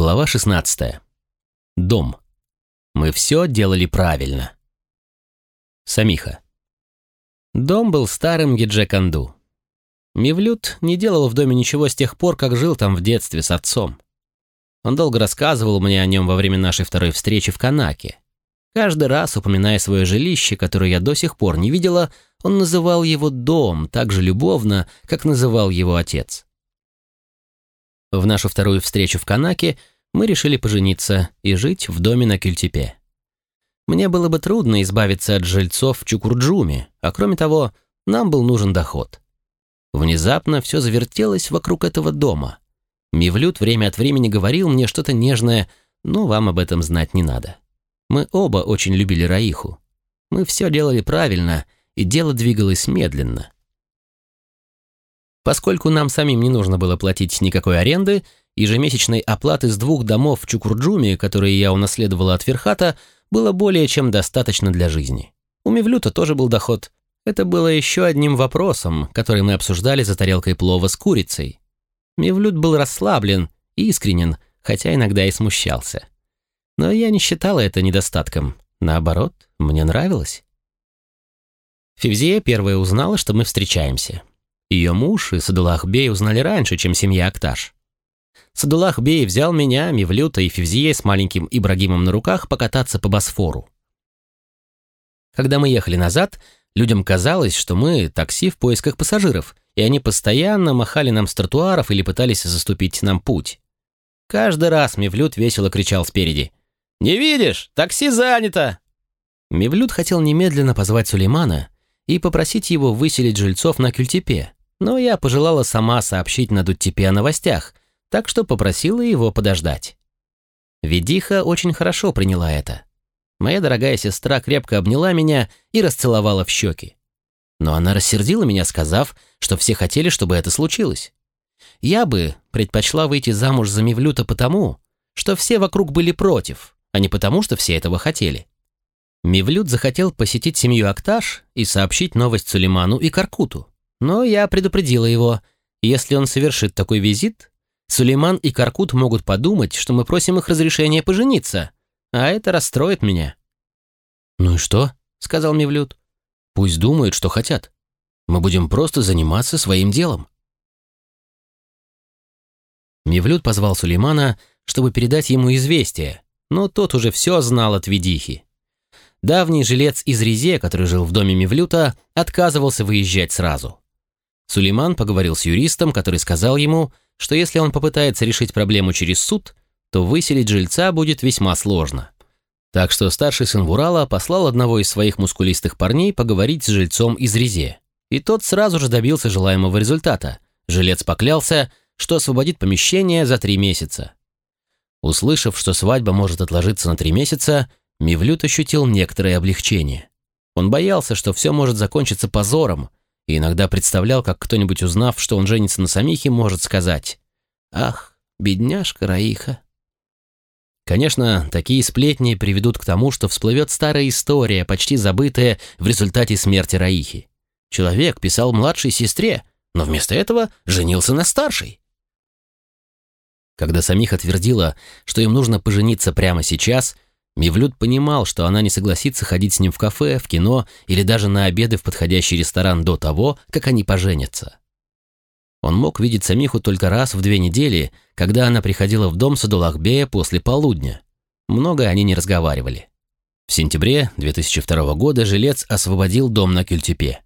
Глава 16. Дом. Мы все делали правильно. Самиха. Дом был старым Гиджеканду. Мивлют не делал в доме ничего с тех пор, как жил там в детстве с отцом. Он долго рассказывал мне о нем во время нашей второй встречи в Канаке. Каждый раз, упоминая свое жилище, которое я до сих пор не видела, он называл его дом так же любовно, как называл его отец. В нашу вторую встречу в Канаке мы решили пожениться и жить в доме на Кюльтепе. Мне было бы трудно избавиться от жильцов в Чукурджуме, а кроме того, нам был нужен доход. Внезапно все завертелось вокруг этого дома. Мивлют время от времени говорил мне что-то нежное, но вам об этом знать не надо. Мы оба очень любили Раиху. Мы все делали правильно, и дело двигалось медленно. Поскольку нам самим не нужно было платить никакой аренды, ежемесячной оплаты с двух домов в Чукурджуме, которые я унаследовала от Верхата, было более чем достаточно для жизни. У Мевлюта тоже был доход. Это было еще одним вопросом, который мы обсуждали за тарелкой плова с курицей. Мевлют был расслаблен и искренен, хотя иногда и смущался. Но я не считала это недостатком. Наоборот, мне нравилось. Февзия первая узнала, что мы встречаемся. Ее муж и Садулах Бей узнали раньше, чем семья Акташ. Садулах Бей взял меня, Мивлюта и Февзие с маленьким Ибрагимом на руках покататься по Босфору. Когда мы ехали назад, людям казалось, что мы такси в поисках пассажиров, и они постоянно махали нам с тротуаров или пытались заступить нам путь. Каждый раз Мивлют весело кричал спереди. «Не видишь? Такси занято!» Мивлют хотел немедленно позвать Сулеймана и попросить его выселить жильцов на Кюльтепе, но я пожелала сама сообщить на Дуттепе о новостях, так что попросила его подождать. Ведиха очень хорошо приняла это. Моя дорогая сестра крепко обняла меня и расцеловала в щеки. Но она рассердила меня, сказав, что все хотели, чтобы это случилось. Я бы предпочла выйти замуж за Мивлюта потому, что все вокруг были против, а не потому, что все этого хотели. Мивлют захотел посетить семью Акташ и сообщить новость Сулейману и Каркуту. Но я предупредила его, если он совершит такой визит, Сулейман и Каркут могут подумать, что мы просим их разрешения пожениться, а это расстроит меня». «Ну и что?» — сказал Мевлюд. «Пусть думают, что хотят. Мы будем просто заниматься своим делом». Мевлюд позвал Сулеймана, чтобы передать ему известие, но тот уже все знал от Ведихи. Давний жилец из Резе, который жил в доме Мевлюта, отказывался выезжать сразу. Сулейман поговорил с юристом, который сказал ему, что если он попытается решить проблему через суд, то выселить жильца будет весьма сложно. Так что старший сын Вурала послал одного из своих мускулистых парней поговорить с жильцом из Резе. И тот сразу же добился желаемого результата. Жилец поклялся, что освободит помещение за три месяца. Услышав, что свадьба может отложиться на три месяца, Мивлют ощутил некоторое облегчение. Он боялся, что все может закончиться позором, и иногда представлял, как кто-нибудь, узнав, что он женится на Самихе, может сказать «Ах, бедняжка Раиха». Конечно, такие сплетни приведут к тому, что всплывет старая история, почти забытая в результате смерти Раихи. Человек писал младшей сестре, но вместо этого женился на старшей. Когда Самиха твердила, что им нужно пожениться прямо сейчас – Мивлют понимал, что она не согласится ходить с ним в кафе, в кино или даже на обеды в подходящий ресторан до того, как они поженятся. Он мог видеть Самиху только раз в две недели, когда она приходила в дом Садулахбея после полудня. Много они не разговаривали. В сентябре 2002 года жилец освободил дом на Кюльтепе.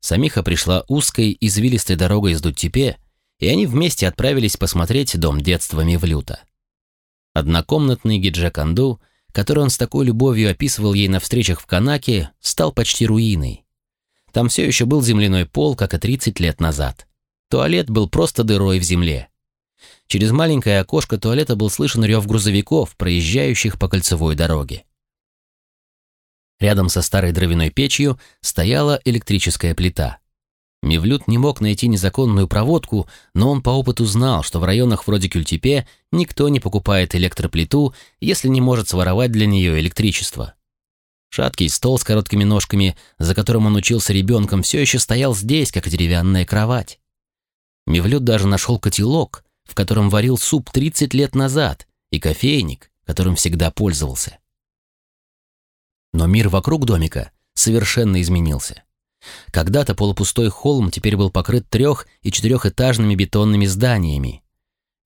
Самиха пришла узкой, извилистой дорогой из Дуттепе, и они вместе отправились посмотреть дом детства Мивлюта. Однокомнатный Гиджаканду – который он с такой любовью описывал ей на встречах в Канаке, стал почти руиной. Там все еще был земляной пол, как и 30 лет назад. Туалет был просто дырой в земле. Через маленькое окошко туалета был слышен рев грузовиков, проезжающих по кольцевой дороге. Рядом со старой дровяной печью стояла электрическая плита. Мивлют не мог найти незаконную проводку, но он по опыту знал, что в районах вроде Кюльтепе никто не покупает электроплиту, если не может своровать для нее электричество. Шаткий стол с короткими ножками, за которым он учился ребенком, все еще стоял здесь, как деревянная кровать. Мивлют даже нашел котелок, в котором варил суп 30 лет назад, и кофейник, которым всегда пользовался. Но мир вокруг домика совершенно изменился. Когда-то полупустой холм теперь был покрыт трех- и четырехэтажными бетонными зданиями.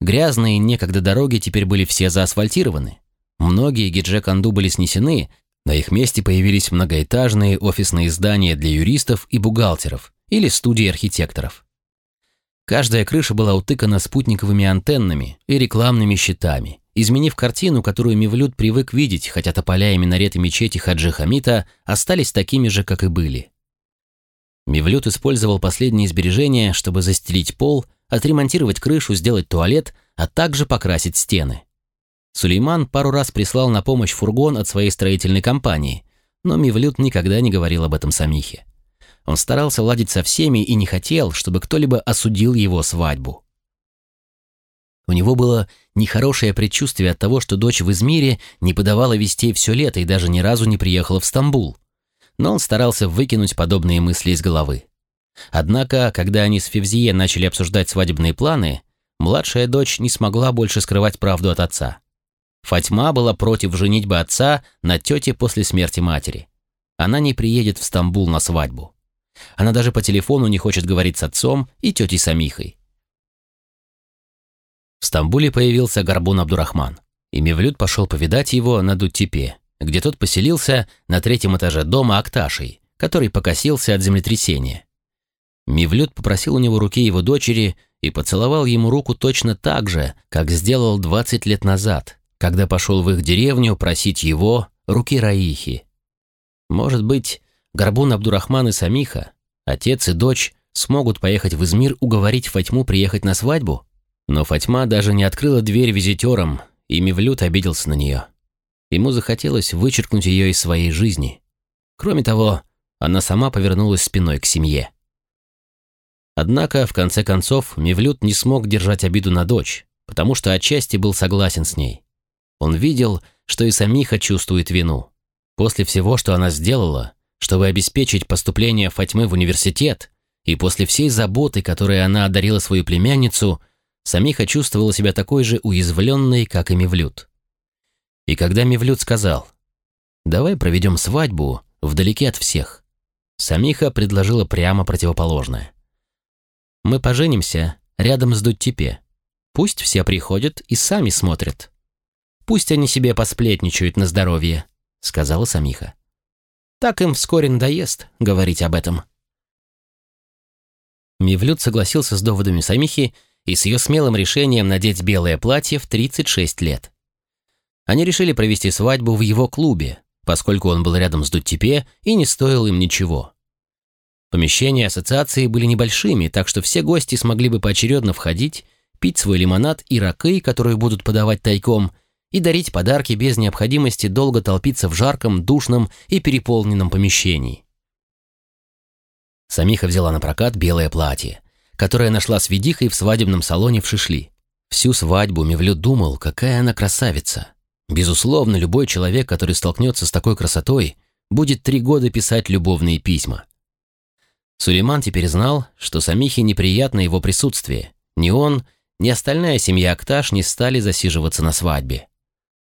Грязные некогда дороги теперь были все заасфальтированы. Многие гиджеканду были снесены, на их месте появились многоэтажные офисные здания для юристов и бухгалтеров или студии архитекторов. Каждая крыша была утыкана спутниковыми антеннами и рекламными щитами, изменив картину, которую Мивлют привык видеть, хотя тополя и минареты мечети Хаджи Хамита остались такими же, как и были. Мивлют использовал последние сбережения, чтобы застелить пол, отремонтировать крышу, сделать туалет, а также покрасить стены. Сулейман пару раз прислал на помощь фургон от своей строительной компании, но Мивлют никогда не говорил об этом Самихе. Он старался ладить со всеми и не хотел, чтобы кто-либо осудил его свадьбу. У него было нехорошее предчувствие от того, что дочь в Измире не подавала вестей все лето и даже ни разу не приехала в Стамбул. Но он старался выкинуть подобные мысли из головы. Однако, когда они с Февзие начали обсуждать свадебные планы, младшая дочь не смогла больше скрывать правду от отца. Фатьма была против женитьбы отца на тете после смерти матери. Она не приедет в Стамбул на свадьбу. Она даже по телефону не хочет говорить с отцом и тетей Самихой. В Стамбуле появился Горбун Абдурахман, и Мевлюд пошел повидать его на Дуттепе, где тот поселился на третьем этаже дома Акташей, который покосился от землетрясения. Мивлют попросил у него руки его дочери и поцеловал ему руку точно так же, как сделал 20 лет назад, когда пошел в их деревню просить его руки Раихи. Может быть, Горбун Абдурахман и Самиха, отец и дочь, смогут поехать в Измир уговорить Фатьму приехать на свадьбу? Но Фатьма даже не открыла дверь визитерам, и Мивлют обиделся на нее. Ему захотелось вычеркнуть ее из своей жизни. Кроме того, она сама повернулась спиной к семье. Однако, в конце концов, Мивлют не смог держать обиду на дочь, потому что отчасти был согласен с ней. Он видел, что и Самиха чувствует вину. После всего, что она сделала, чтобы обеспечить поступление Фатьмы в университет, и после всей заботы, которой она одарила свою племянницу, Самиха чувствовала себя такой же уязвленной, как и Мивлют. И когда Мивлют сказал «Давай проведем свадьбу вдалеке от всех», Самиха предложила прямо противоположное. «Мы поженимся рядом с Дуттепе. Пусть все приходят и сами смотрят. Пусть они себе посплетничают на здоровье», — сказала Самиха. «Так им вскоре надоест говорить об этом». Мивлют согласился с доводами Самихи и с ее смелым решением надеть белое платье в 36 лет. Они решили провести свадьбу в его клубе, поскольку он был рядом с Дуттепе и не стоил им ничего. Помещения ассоциации были небольшими, так что все гости смогли бы поочередно входить, пить свой лимонад и ракы, которые будут подавать тайком, и дарить подарки без необходимости долго толпиться в жарком, душном и переполненном помещении. Самиха взяла на прокат белое платье, которое нашла с Ведихой в свадебном салоне в Шишли. Всю свадьбу Мевлюд думал, какая она красавица. Безусловно, любой человек, который столкнется с такой красотой, будет три года писать любовные письма. Сулейман теперь знал, что Самихе неприятно его присутствие. Ни он, ни остальная семья Акташ не стали засиживаться на свадьбе.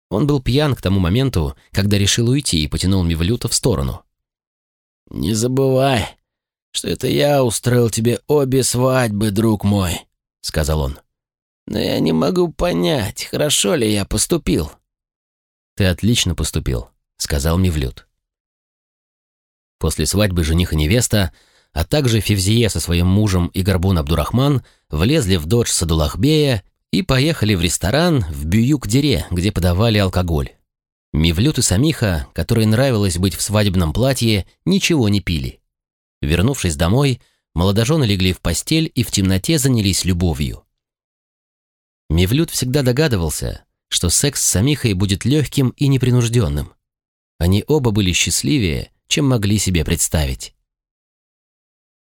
Он был пьян к тому моменту, когда решил уйти и потянул Мивлюта в сторону. «Не забывай, что это я устроил тебе обе свадьбы, друг мой», — сказал он. «Но я не могу понять, хорошо ли я поступил». «Ты отлично поступил», — сказал Мивлют. После свадьбы жених и невеста, а также Февзие со своим мужем и Горбун Абдурахман влезли в додж Садулахбея и поехали в ресторан в Бююк-Дере, где подавали алкоголь. Мивлют и Самиха, которой нравилось быть в свадебном платье, ничего не пили. Вернувшись домой, молодожены легли в постель и в темноте занялись любовью. Мивлют всегда догадывался, что секс с Самихой будет легким и непринужденным. Они оба были счастливее, чем могли себе представить.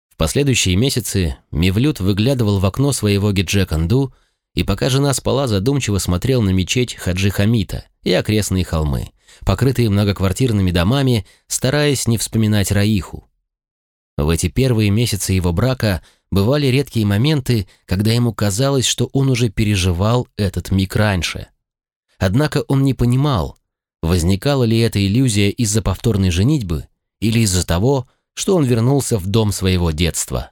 В последующие месяцы Мивлют выглядывал в окно своего Гиджеканду и пока жена спала, задумчиво смотрел на мечеть Хаджи Хамита и окрестные холмы, покрытые многоквартирными домами, стараясь не вспоминать Раиху. В эти первые месяцы его брака бывали редкие моменты, когда ему казалось, что он уже переживал этот миг раньше. Однако он не понимал, возникала ли эта иллюзия из-за повторной женитьбы или из-за того, что он вернулся в дом своего детства.